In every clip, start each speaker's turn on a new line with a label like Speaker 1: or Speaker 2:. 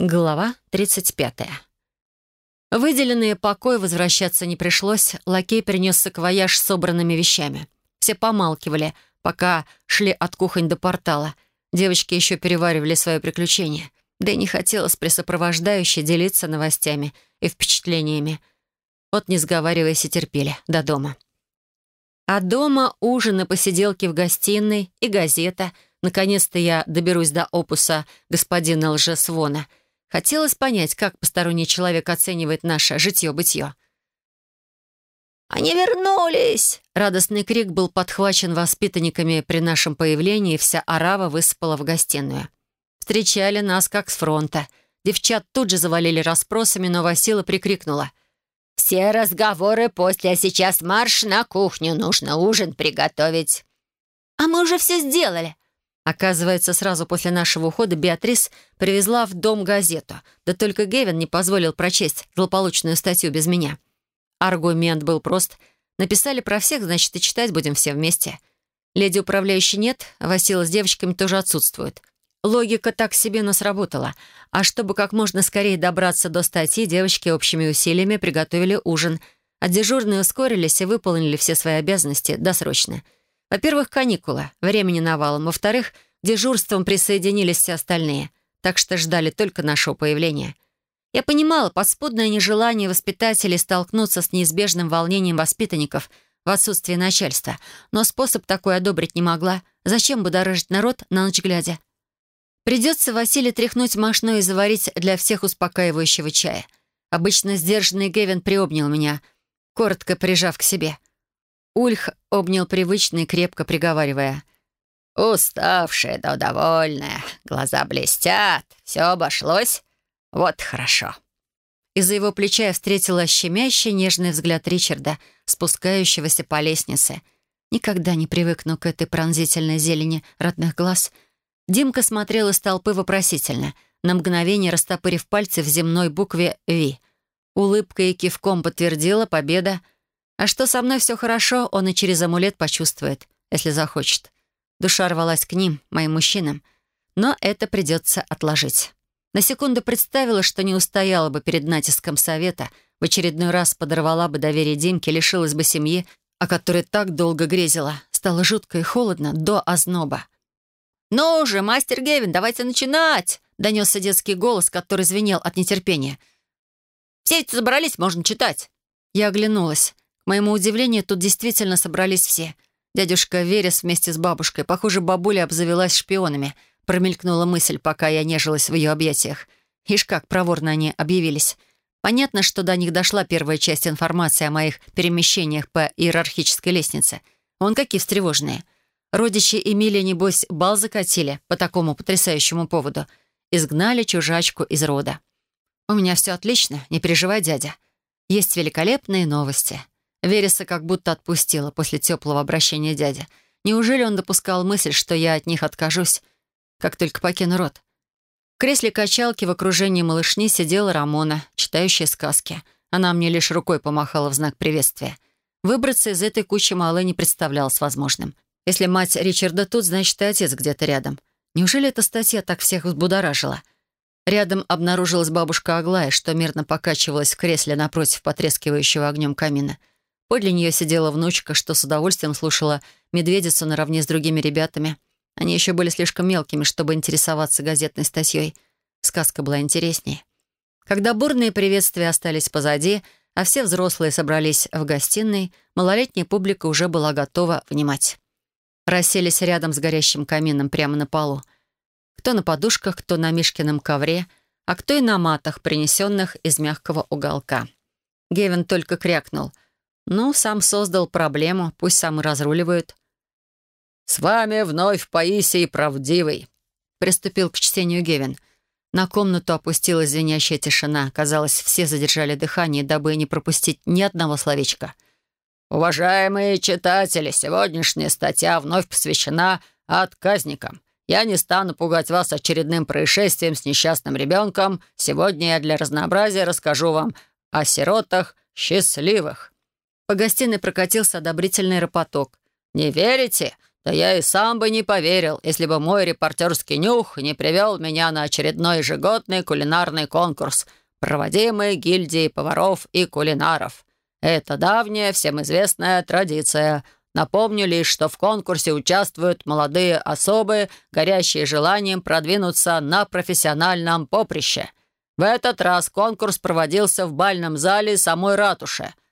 Speaker 1: Глава 35. В выделенные покои возвращаться не пришлось. Лакей принес саквояж с собранными вещами. Все помалкивали, пока шли от кухонь до портала. Девочки еще переваривали свои приключения. Да и не хотелось при сопровождающей делиться новостями и впечатлениями. Вот не сговариваясь и терпели до дома. А дома ужин и посиделки в гостиной и газета. Наконец-то я доберусь до опуса господина лжесвона — Хотелось понять, как посторонний человек оценивает наше житье-бытье.
Speaker 2: «Они вернулись!»
Speaker 1: Радостный крик был подхвачен воспитанниками при нашем появлении, и вся арава высыпала в гостиную. Встречали нас как с фронта. Девчат тут же завалили расспросами, но Васила прикрикнула.
Speaker 2: «Все разговоры после, а сейчас марш на кухню, нужно ужин приготовить». «А мы уже все сделали»,
Speaker 1: Оказывается, сразу после нашего ухода Беатрис привезла в дом газету. Да только Гевин не позволил прочесть злополучную статью без меня. Аргумент был прост. Написали про всех, значит, и читать будем все вместе. Леди управляющей нет, а Васила с девочками тоже отсутствует. Логика так себе, но сработала. А чтобы как можно скорее добраться до статьи, девочки общими усилиями приготовили ужин. А дежурные ускорились и выполнили все свои обязанности досрочно — во-первых, каникулы, времени навалом. Во-вторых, дежурством присоединились все остальные, так что ждали только нашего появления. Я понимала подспудное нежелание воспитателей столкнуться с неизбежным волнением воспитанников в отсутствие начальства, но способ такой одобрить не могла. Зачем будоражить народ на ночь глядя? Придется Василий тряхнуть мошну и заварить для всех успокаивающего чая. Обычно сдержанный Гевин приобнял меня, коротко прижав к себе — Ульх обнял привычно и крепко приговаривая.
Speaker 2: «Уставшая да довольная, глаза блестят, все обошлось? Вот хорошо».
Speaker 1: Из-за его плеча я встретила щемящий нежный взгляд Ричарда, спускающегося по лестнице. Никогда не привыкну к этой пронзительной зелени родных глаз. Димка смотрел из толпы вопросительно, на мгновение растопырив пальцы в земной букве «Ви». Улыбкой и кивком подтвердила победа — а что со мной все хорошо, он и через амулет почувствует, если захочет. Душа рвалась к ним, моим мужчинам. Но это придется отложить. На секунду представила, что не устояла бы перед натиском совета, в очередной раз подорвала бы доверие Димке, лишилась бы семьи, о которой так долго грезила. Стало жутко и холодно до озноба. «Ну же, мастер Гевин, давайте начинать!» — донесся детский голос, который звенел от нетерпения. «Все эти собрались, можно читать!» Я оглянулась моему удивлению, тут действительно собрались все. Дядюшка Верес вместе с бабушкой. Похоже, бабуля обзавелась шпионами. Промелькнула мысль, пока я нежилась в ее объятиях. Ишь как проворно они объявились. Понятно, что до них дошла первая часть информации о моих перемещениях по иерархической лестнице. Он какие встревоженные. Родичи Эмилия, небось, бал закатили по такому потрясающему поводу. Изгнали чужачку из рода. «У меня все отлично, не переживай, дядя. Есть великолепные новости». Вереса как будто отпустила после теплого обращения дяди. Неужели он допускал мысль, что я от них откажусь, как только покину рот? В кресле качалки в окружении малышни сидела Рамона, читающая сказки. Она мне лишь рукой помахала в знак приветствия. Выбраться из этой кучи малы не представлялось возможным. Если мать Ричарда тут, значит, и отец где-то рядом. Неужели эта статья так всех взбудоражила? Рядом обнаружилась бабушка Аглая, что мирно покачивалась в кресле напротив потрескивающего огнем камина. Подле нее сидела внучка, что с удовольствием слушала медведицу наравне с другими ребятами. Они еще были слишком мелкими, чтобы интересоваться газетной статьей. Сказка была интереснее. Когда бурные приветствия остались позади, а все взрослые собрались в гостиной, малолетняя публика уже была готова внимать. Расселись рядом с горящим камином прямо на полу. Кто на подушках, кто на Мишкином ковре, а кто и на матах, принесенных из мягкого уголка. Гевин только крякнул — ну, сам создал проблему, пусть сам и разруливает.
Speaker 3: «С вами вновь Паисий Правдивый», — приступил к чтению Гевин.
Speaker 1: На комнату опустилась звенящая тишина. Казалось, все задержали дыхание, дабы не пропустить ни одного словечка.
Speaker 3: «Уважаемые читатели, сегодняшняя статья вновь посвящена отказникам. Я не стану пугать вас очередным происшествием с несчастным ребенком. Сегодня я для разнообразия расскажу вам о сиротах счастливых».
Speaker 1: По гостиной прокатился одобрительный ропоток.
Speaker 3: «Не верите? да я и сам бы не поверил, если бы мой репортерский нюх не привел меня на очередной ежегодный кулинарный конкурс, проводимый гильдией поваров и кулинаров. Это давняя, всем известная традиция. Напомню лишь, что в конкурсе участвуют молодые особы, горящие желанием продвинуться на профессиональном поприще. В этот раз конкурс проводился в бальном зале самой ратуши —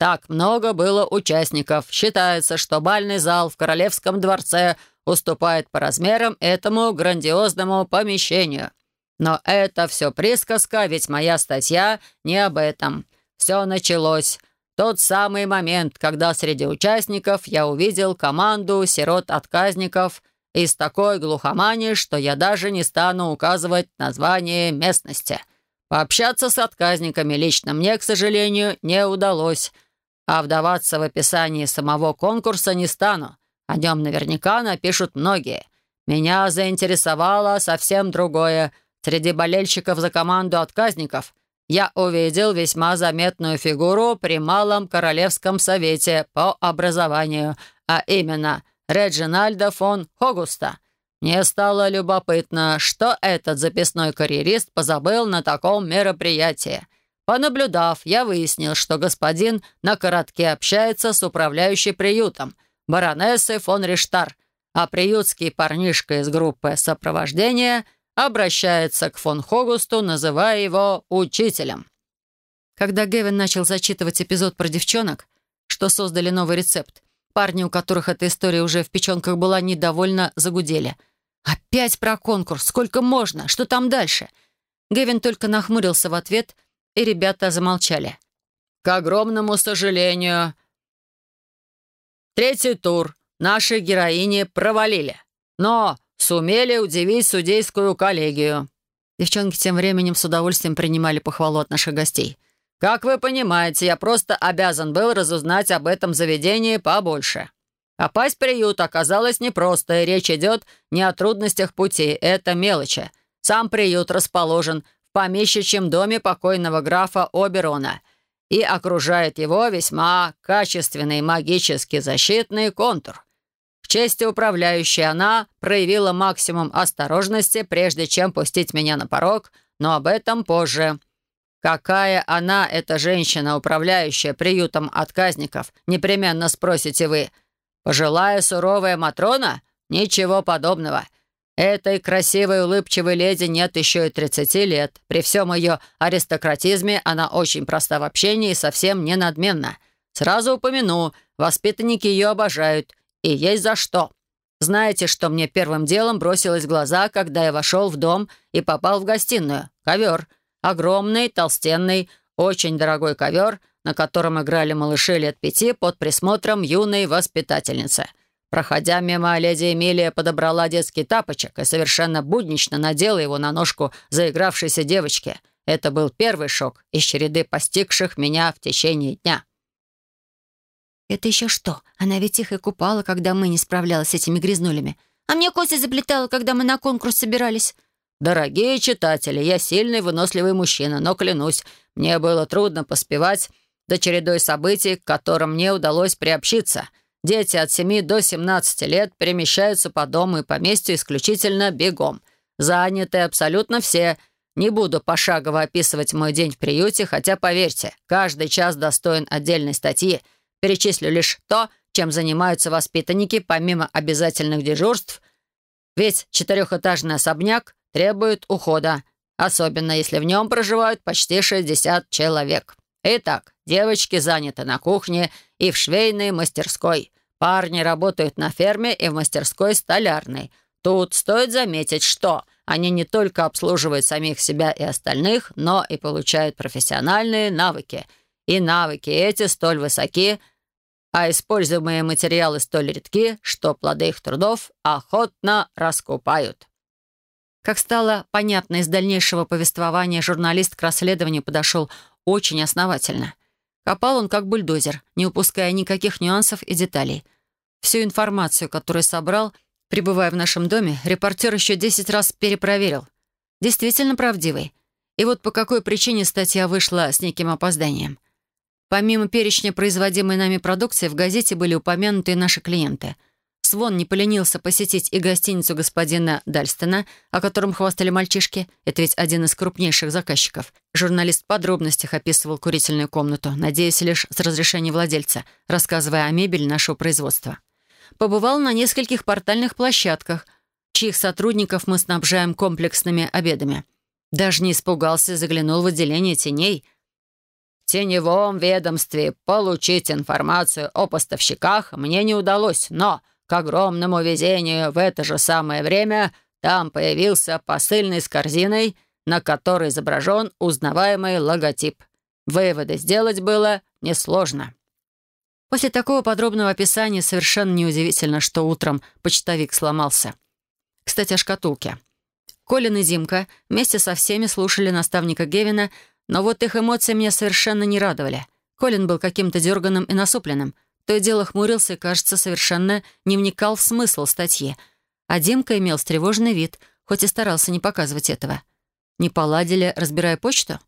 Speaker 3: так много было участников. Считается, что бальный зал в Королевском дворце уступает по размерам этому грандиозному помещению. Но это все присказка, ведь моя статья не об этом. Все началось. Тот самый момент, когда среди участников я увидел команду сирот-отказников из такой глухомани, что я даже не стану указывать название местности. Пообщаться с отказниками лично мне, к сожалению, не удалось — а вдаваться в описание самого конкурса не стану. О нем наверняка напишут многие. Меня заинтересовало совсем другое. Среди болельщиков за команду отказников я увидел весьма заметную фигуру при Малом Королевском Совете по образованию, а именно Реджинальда фон Хогуста. Мне стало любопытно, что этот записной карьерист позабыл на таком мероприятии. Понаблюдав, я выяснил, что господин на коротке общается с управляющей приютом, баронессой фон Риштар, а приютский парнишка из группы сопровождения обращается к фон Хогусту, называя его учителем.
Speaker 1: Когда Гевин начал зачитывать эпизод про девчонок, что создали новый рецепт, парни, у которых эта история уже в печенках была, недовольно загудели. «Опять про конкурс! Сколько можно? Что там дальше?» Гевин только нахмурился в ответ — и ребята замолчали.
Speaker 3: «К огромному сожалению, третий тур наши героини провалили, но сумели удивить судейскую коллегию».
Speaker 1: Девчонки тем временем с удовольствием принимали похвалу от наших гостей.
Speaker 3: «Как вы понимаете, я просто обязан был разузнать об этом заведении побольше. Попасть в приют оказалось непросто, и речь идет не о трудностях пути, это мелочи. Сам приют расположен в помещичьем доме покойного графа Оберона и окружает его весьма качественный магический защитный контур. В честь управляющей она проявила максимум осторожности, прежде чем пустить меня на порог, но об этом позже. Какая она, эта женщина, управляющая приютом отказников, непременно спросите вы. Пожилая суровая Матрона? Ничего подобного. — Этой красивой улыбчивой леди нет еще и 30 лет. При всем ее аристократизме она очень проста в общении и совсем не надменна. Сразу упомяну, воспитанники ее обожают. И есть за что. Знаете, что мне первым делом бросилось в глаза, когда я вошел в дом и попал в гостиную? Ковер. Огромный, толстенный, очень дорогой ковер, на котором играли малыши лет пяти под присмотром юной воспитательницы — Проходя мимо, леди Эмилия подобрала детский тапочек и совершенно буднично надела его на ножку заигравшейся девочки. Это был первый шок из череды постигших меня в течение дня.
Speaker 1: «Это еще что? Она ведь их и купала, когда мы не справлялись с этими грязнулями. А мне косы заплетала, когда мы на конкурс собирались».
Speaker 3: «Дорогие читатели, я сильный, выносливый мужчина, но, клянусь, мне было трудно поспевать до чередой событий, к которым мне удалось приобщиться». Дети от 7 до 17 лет перемещаются по дому и поместью исключительно бегом. Заняты абсолютно все. Не буду пошагово описывать мой день в приюте, хотя, поверьте, каждый час достоин отдельной статьи. Перечислю лишь то, чем занимаются воспитанники, помимо обязательных дежурств. Ведь четырехэтажный особняк требует ухода, особенно если в нем проживают почти 60 человек. Итак, девочки заняты на кухне и в швейной мастерской. Парни работают на ферме и в мастерской столярной. Тут стоит заметить, что они не только обслуживают самих себя и остальных, но и получают профессиональные навыки. И навыки эти столь высоки, а используемые материалы столь редки, что плоды их трудов охотно раскупают.
Speaker 1: Как стало понятно из дальнейшего повествования, журналист к расследованию подошел очень основательно. Копал он как бульдозер, не упуская никаких нюансов и деталей. Всю информацию, которую собрал, пребывая в нашем доме, репортер еще 10 раз перепроверил. Действительно правдивый. И вот по какой причине статья вышла с неким опозданием. Помимо перечня производимой нами продукции, в газете были упомянуты наши клиенты. Свон не поленился посетить и гостиницу господина Дальстона, о котором хвастали мальчишки. Это ведь один из крупнейших заказчиков. Журналист в подробностях описывал курительную комнату, надеясь лишь с разрешения владельца, рассказывая о мебели нашего производства. Побывал на нескольких портальных площадках, чьих сотрудников мы снабжаем комплексными обедами. Даже не испугался, заглянул в отделение теней.
Speaker 3: В теневом ведомстве получить информацию о поставщиках мне не удалось, но к огромному везению в это же самое время там появился посыльный с корзиной, на которой изображен узнаваемый логотип. Выводы сделать было несложно.
Speaker 1: После такого подробного описания совершенно неудивительно, что утром почтовик сломался. Кстати, о шкатулке. Колин и Димка вместе со всеми слушали наставника Гевина, но вот их эмоции меня совершенно не радовали. Колин был каким-то дерганым и насупленным — то и дело хмурился и, кажется, совершенно не вникал в смысл статьи. А Димка имел встревоженный вид, хоть и старался не показывать этого. Не поладили, разбирая почту?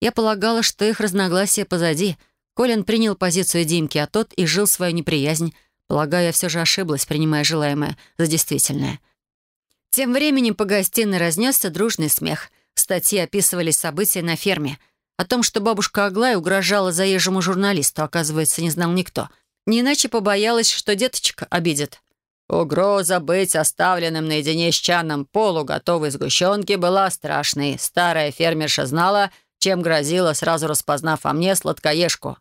Speaker 1: Я полагала, что их разногласия позади. Колин принял позицию Димки, а тот и жил свою неприязнь. Полагаю, я все же ошиблась, принимая желаемое за действительное. Тем временем по гостиной разнесся дружный смех. В статье описывались события на ферме. О том, что бабушка Аглая угрожала заезжему журналисту, оказывается, не знал никто — не иначе побоялась, что деточка обидит. Угроза быть оставленным наедине с чаном полуготовой сгущенки была страшной. Старая фермерша знала, чем грозила, сразу распознав во мне сладкоежку.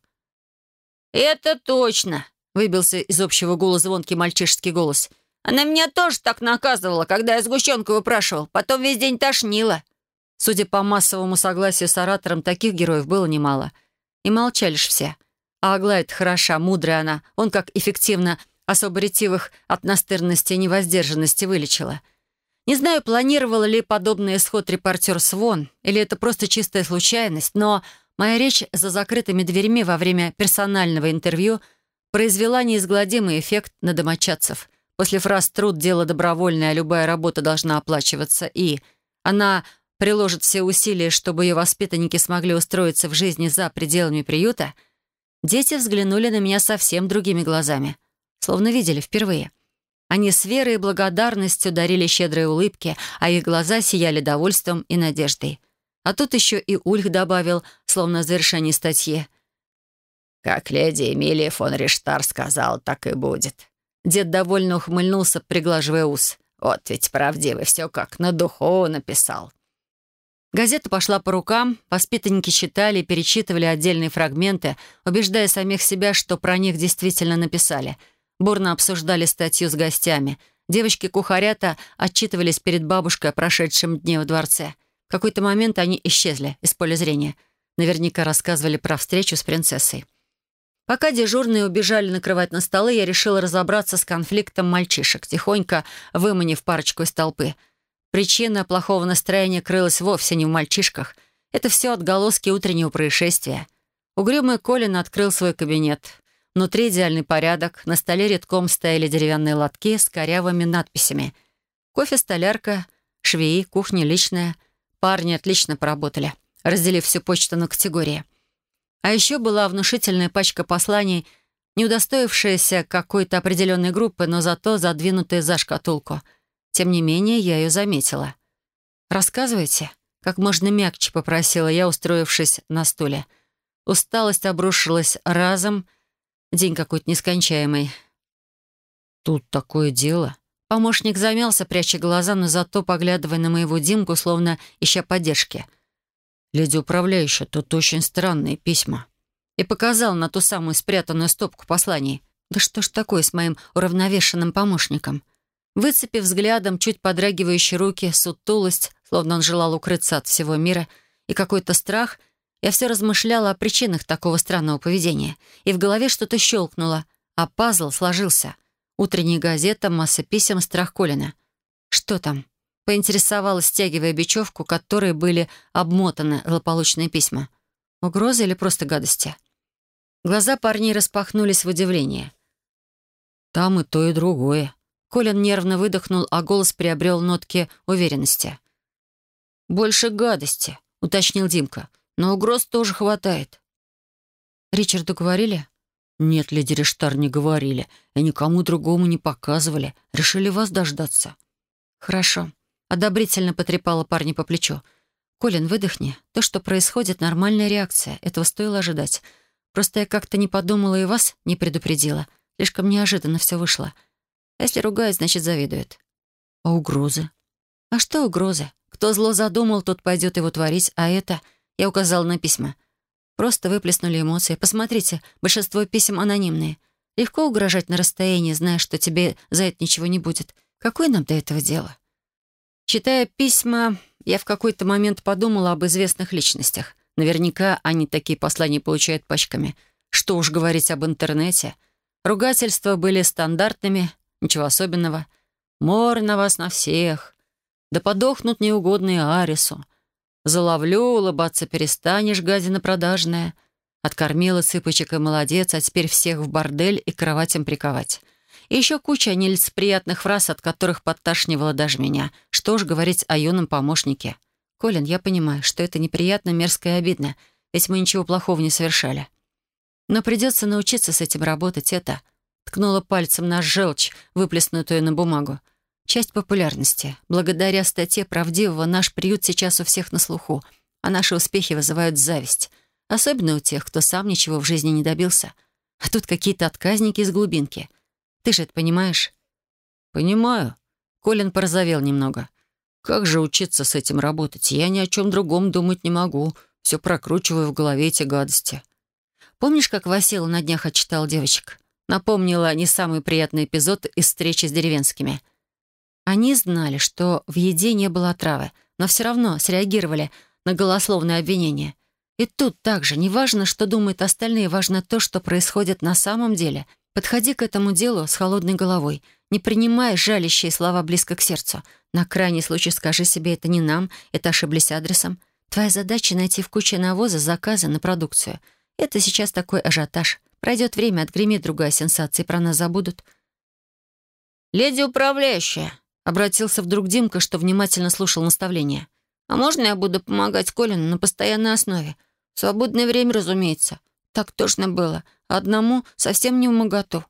Speaker 1: «Это точно!» — выбился из общего гула звонкий мальчишеский голос. «Она меня тоже так наказывала, когда я сгущенку выпрашивал. Потом весь день тошнила». Судя по массовому согласию с оратором, таких героев было немало. И молчали ж все. А Аглая хороша, мудрая она. Он как эффективно особо ретивых от настырности и невоздержанности вылечила. Не знаю, планировал ли подобный исход репортер Свон, или это просто чистая случайность, но моя речь за закрытыми дверьми во время персонального интервью произвела неизгладимый эффект на домочадцев. После фраз «труд – дело добровольное, а любая работа должна оплачиваться» и «она приложит все усилия, чтобы ее воспитанники смогли устроиться в жизни за пределами приюта», Дети взглянули на меня совсем другими глазами, словно видели впервые. Они с верой и благодарностью дарили щедрые улыбки, а их глаза сияли довольством и надеждой. А тут еще и Ульх добавил, словно в статьи. «Как леди Эмилия фон Риштар сказал, так и будет». Дед довольно ухмыльнулся, приглаживая ус. «Вот ведь правдивый, все как на духу написал». Газета пошла по рукам, воспитанники читали и перечитывали отдельные фрагменты, убеждая самих себя, что про них действительно написали. Бурно обсуждали статью с гостями. Девочки-кухарята отчитывались перед бабушкой о прошедшем дне во дворце. В какой-то момент они исчезли из поля зрения. Наверняка рассказывали про встречу с принцессой. Пока дежурные убежали накрывать на столы, я решила разобраться с конфликтом мальчишек, тихонько выманив парочку из толпы — Причина плохого настроения крылась вовсе не в мальчишках. Это все отголоски утреннего происшествия. Угрюмый Колин открыл свой кабинет. Внутри идеальный порядок, на столе редком стояли деревянные лотки с корявыми надписями. Кофе, столярка, швеи, кухня личная. Парни отлично поработали, разделив всю почту на категории. А еще была внушительная пачка посланий, не удостоившаяся какой-то определенной группы, но зато задвинутая за шкатулку — тем не менее, я ее заметила. «Рассказывайте», — как можно мягче попросила я, устроившись на стуле. Усталость обрушилась разом. День какой-то нескончаемый. «Тут такое дело». Помощник замялся, пряча глаза, но зато поглядывая на моего Димку, словно ища поддержки. «Леди управляющая, тут очень странные письма». И показал на ту самую спрятанную стопку посланий. «Да что ж такое с моим уравновешенным помощником?» Выцепив взглядом чуть подрагивающие руки, сутулость, словно он желал укрыться от всего мира, и какой-то страх, я все размышляла о причинах такого странного поведения. И в голове что-то щелкнуло, а пазл сложился. Утренняя газета, масса писем, страх Колина. «Что там?» Поинтересовалась, стягивая бечевку, которой были обмотаны злополучные письма. Угрозы или просто гадости? Глаза парней распахнулись в удивлении. «Там и то, и другое», Колин нервно выдохнул, а голос приобрел нотки уверенности. «Больше гадости», — уточнил Димка. «Но угроз тоже хватает». «Ричарду говорили?»
Speaker 3: «Нет, леди Рештар не говорили, и никому другому не показывали. Решили вас дождаться».
Speaker 1: «Хорошо», — одобрительно потрепала парня по плечу. «Колин, выдохни. То, что происходит, нормальная реакция. Этого стоило ожидать. Просто я как-то не подумала и вас не предупредила. Слишком неожиданно все вышло. А если ругает, значит, завидует». «А угрозы?» «А что угрозы? Кто зло задумал, тот пойдет его творить, а это...» Я указала на письма. Просто выплеснули эмоции. Посмотрите, большинство писем анонимные. Легко угрожать на расстоянии, зная, что тебе за это ничего не будет. Какое нам до этого дело? Читая письма, я в какой-то момент подумала об известных личностях. Наверняка они такие послания получают пачками. Что уж говорить об интернете. Ругательства были стандартными, ничего особенного. Мор на вас на всех. Да подохнут неугодные Арису. Заловлю, улыбаться перестанешь, гадина продажная. Откормила цыпочек и молодец, а теперь всех в бордель и кроватям приковать. И еще куча нелицеприятных фраз, от которых подташнивало даже меня. Что ж говорить о юном помощнике. Колин, я понимаю, что это неприятно, мерзко и обидно, ведь мы ничего плохого не совершали. Но придется научиться с этим работать, это... Ткнула пальцем на желчь, выплеснутую на бумагу. Часть популярности. Благодаря статье правдивого наш приют сейчас у всех на слуху, а наши успехи вызывают зависть. Особенно у тех, кто сам ничего в жизни не добился. А тут какие-то отказники из глубинки. Ты же это понимаешь?
Speaker 3: Понимаю. Колин порозовел немного. Как же учиться с этим работать? Я ни о чем другом думать не могу. Все прокручиваю в голове эти гадости.
Speaker 1: Помнишь, как Васила на днях отчитал девочек? Напомнила не самый приятный эпизод из встречи с деревенскими — они знали, что в еде не было отравы, но все равно среагировали на голословное обвинение. И тут также не важно, что думают остальные, важно то, что происходит на самом деле. Подходи к этому делу с холодной головой, не принимая жалящие слова близко к сердцу. На крайний случай скажи себе, это не нам, это ошиблись адресом. Твоя задача — найти в куче навоза заказы на продукцию. Это сейчас такой ажиотаж. Пройдет время, отгремит другая сенсация, и про нас забудут.
Speaker 2: «Леди управляющая», Обратился вдруг Димка, что внимательно слушал наставления. «А можно я буду помогать Колину на постоянной основе? В свободное время, разумеется. Так точно было. Одному совсем не в моготу».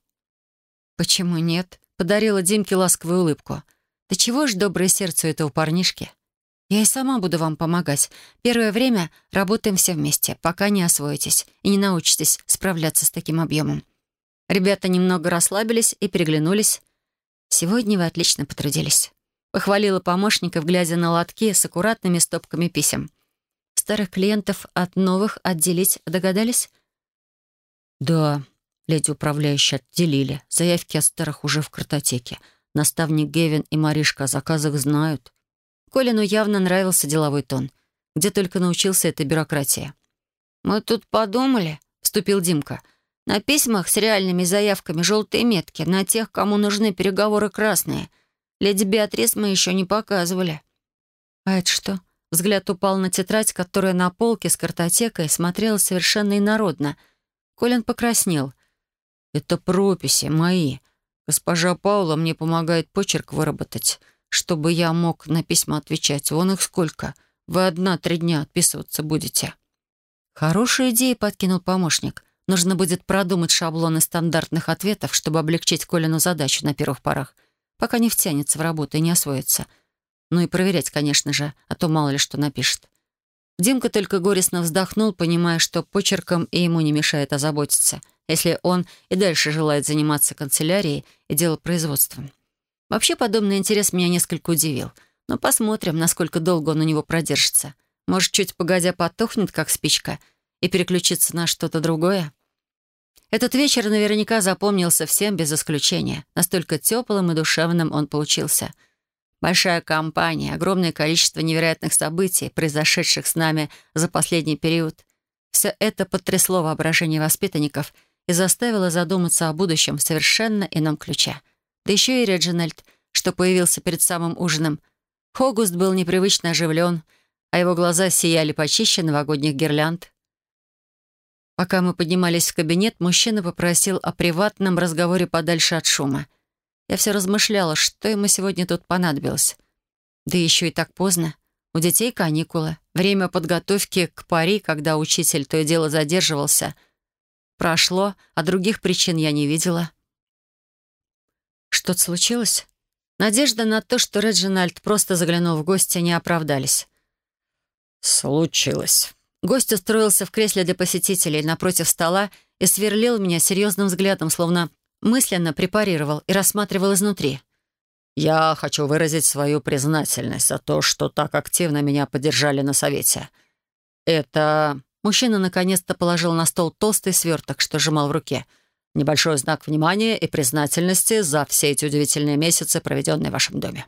Speaker 1: «Почему нет?» — подарила Димке ласковую улыбку. «Да чего ж доброе сердце у этого парнишки? Я и сама буду вам помогать. Первое время работаем все вместе, пока не освоитесь и не научитесь справляться с таким объемом». Ребята немного расслабились и переглянулись. «Сегодня вы отлично потрудились», — похвалила помощников, глядя на лотки с аккуратными стопками писем. «Старых клиентов от новых отделить догадались?»
Speaker 3: «Да», — леди управляющие отделили. Заявки от старых уже в картотеке. Наставник Гевин и Маришка о заказах знают.
Speaker 1: Колину явно нравился деловой тон. Где только научился этой бюрократии.
Speaker 2: «Мы тут подумали», — вступил Димка, — на письмах с реальными заявками желтые метки, на тех, кому нужны переговоры красные. Леди Беатрис мы еще не показывали».
Speaker 1: «А это что?» Взгляд упал на тетрадь, которая на полке с картотекой смотрела совершенно инородно. Колин покраснел.
Speaker 3: «Это прописи мои. Госпожа Паула мне помогает почерк выработать, чтобы я мог на письма отвечать. Вон их сколько. Вы одна-три дня отписываться будете».
Speaker 1: «Хорошая идея», — подкинул помощник. Нужно будет продумать шаблоны стандартных ответов, чтобы облегчить Колину задачу на первых порах, пока не втянется в работу и не освоится. Ну и проверять, конечно же, а то мало ли что напишет. Димка только горестно вздохнул, понимая, что почерком и ему не мешает озаботиться, если он и дальше желает заниматься канцелярией и делопроизводством. Вообще, подобный интерес меня несколько удивил. Но посмотрим, насколько долго он у него продержится. Может, чуть погодя потухнет, как спичка, и переключиться на что-то другое? Этот вечер наверняка запомнился всем без исключения. Настолько теплым и душевным он получился. Большая компания, огромное количество невероятных событий, произошедших с нами за последний период. Все это потрясло воображение воспитанников и заставило задуматься о будущем в совершенно ином ключе. Да еще и Реджинальд, что появился перед самым ужином. Хогуст был непривычно оживлен, а его глаза сияли почище новогодних гирлянд. Пока мы поднимались в кабинет, мужчина попросил о приватном разговоре подальше от шума. Я все размышляла, что ему сегодня тут понадобилось. Да еще и так поздно. У детей каникулы. Время подготовки к пари, когда учитель то и дело задерживался. прошло, а других причин я не видела. Что-то случилось? Надежда на то, что Реджинальд просто заглянул в гости, не оправдались.
Speaker 3: «Случилось».
Speaker 1: Гость устроился в кресле для посетителей напротив стола и сверлил меня серьезным взглядом, словно мысленно препарировал и рассматривал изнутри.
Speaker 3: «Я хочу выразить свою признательность за то, что так активно меня поддержали на совете. Это...» Мужчина наконец-то положил на стол толстый сверток, что сжимал в руке. «Небольшой знак внимания и признательности за все эти удивительные месяцы, проведенные в вашем доме».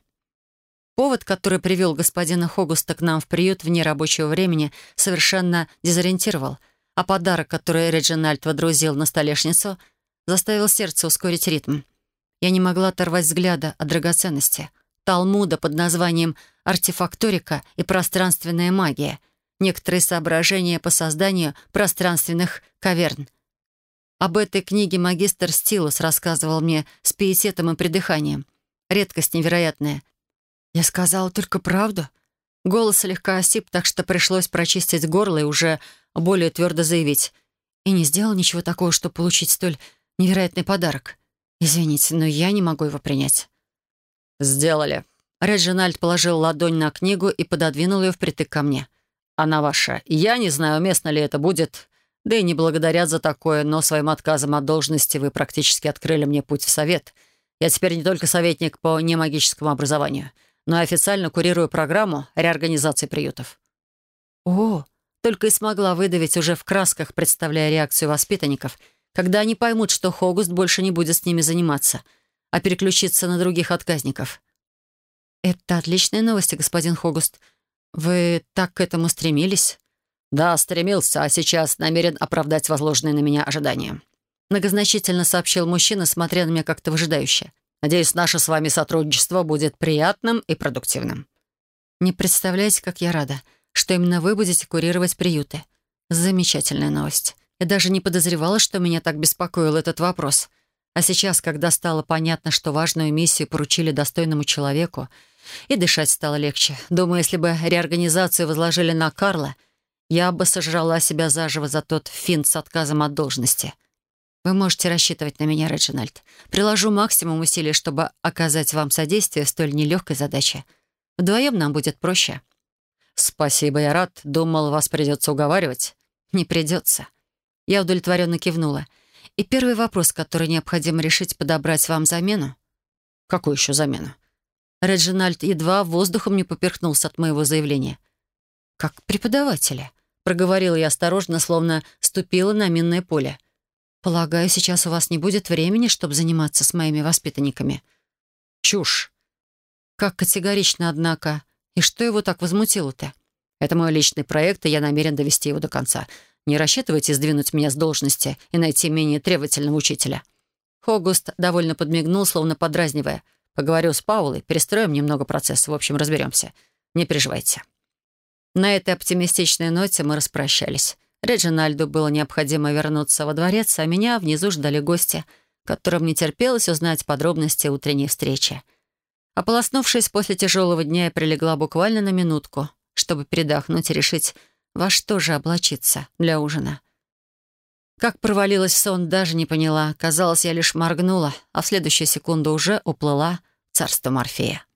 Speaker 1: Повод, который привел господина Хогуста к нам в приют вне рабочего времени, совершенно дезориентировал, а подарок, который Реджинальд водрузил на столешницу, заставил сердце ускорить ритм. Я не могла оторвать взгляда от драгоценности. Талмуда под названием «Артефакторика и пространственная магия», некоторые соображения по созданию пространственных каверн. Об этой книге магистр Стилус рассказывал мне с пиететом и придыханием. Редкость невероятная. Я сказала только правду. Голос слегка осип, так что пришлось прочистить горло и уже более твердо заявить. И не сделал ничего такого, чтобы получить столь невероятный подарок. Извините, но я не могу его принять.
Speaker 3: «Сделали».
Speaker 1: Реджинальд положил ладонь на книгу и пододвинул ее впритык ко мне.
Speaker 3: «Она ваша. Я не знаю, уместно ли это будет, да и не благодарят за такое, но своим отказом от должности вы практически открыли мне путь в совет. Я теперь не только советник по немагическому образованию, но и официально курирую программу реорганизации приютов».
Speaker 1: «О!» Только и смогла выдавить уже в красках, представляя реакцию воспитанников — когда они поймут, что Хогуст больше не будет с ними заниматься, а переключиться на других отказников. «Это отличные новости, господин Хогуст. Вы так к этому стремились?»
Speaker 3: «Да, стремился, а сейчас намерен оправдать возложенные на меня ожидания»,
Speaker 1: многозначительно сообщил мужчина, смотря на меня как-то выжидающе.
Speaker 3: «Надеюсь, наше с вами сотрудничество будет приятным и продуктивным».
Speaker 1: «Не представляете, как я рада, что именно вы будете курировать приюты. Замечательная новость. Я даже не подозревала, что меня так беспокоил этот вопрос. А сейчас, когда стало понятно, что важную миссию поручили достойному человеку, и дышать стало легче. Думаю, если бы реорганизацию возложили на Карла, я бы сожрала себя заживо за тот финт с отказом от должности. Вы можете рассчитывать на меня, Реджинальд. Приложу максимум усилий, чтобы оказать вам содействие в столь нелегкой задаче. Вдвоем нам будет проще.
Speaker 3: Спасибо, я рад. Думал, вас придется уговаривать.
Speaker 1: Не придется. Я удовлетворенно кивнула. И первый вопрос, который необходимо решить, подобрать вам замену.
Speaker 3: Какую еще замену?
Speaker 1: Реджинальд едва воздухом не поперхнулся от моего заявления. «Как преподавателя», — проговорила я осторожно, словно ступила на минное поле. «Полагаю, сейчас у вас не будет времени, чтобы заниматься с моими воспитанниками».
Speaker 3: «Чушь».
Speaker 1: «Как категорично, однако. И что его так возмутило-то?»
Speaker 3: «Это мой личный проект, и я намерен довести его до конца. Не рассчитывайте сдвинуть меня с должности и найти менее требовательного учителя».
Speaker 1: Хогуст довольно подмигнул, словно подразнивая.
Speaker 3: «Поговорю с Паулой, перестроим немного процесс. В общем, разберемся. Не переживайте».
Speaker 1: На этой оптимистичной ноте мы распрощались. Реджинальду было необходимо вернуться во дворец, а меня внизу ждали гости, которым не терпелось узнать подробности утренней встречи. Ополоснувшись после тяжелого дня, я прилегла буквально на минутку, чтобы передохнуть и решить, во что же облачиться для ужина. Как провалилась в сон, даже не поняла. Казалось, я лишь моргнула, а в следующую секунду уже уплыла в царство Морфея.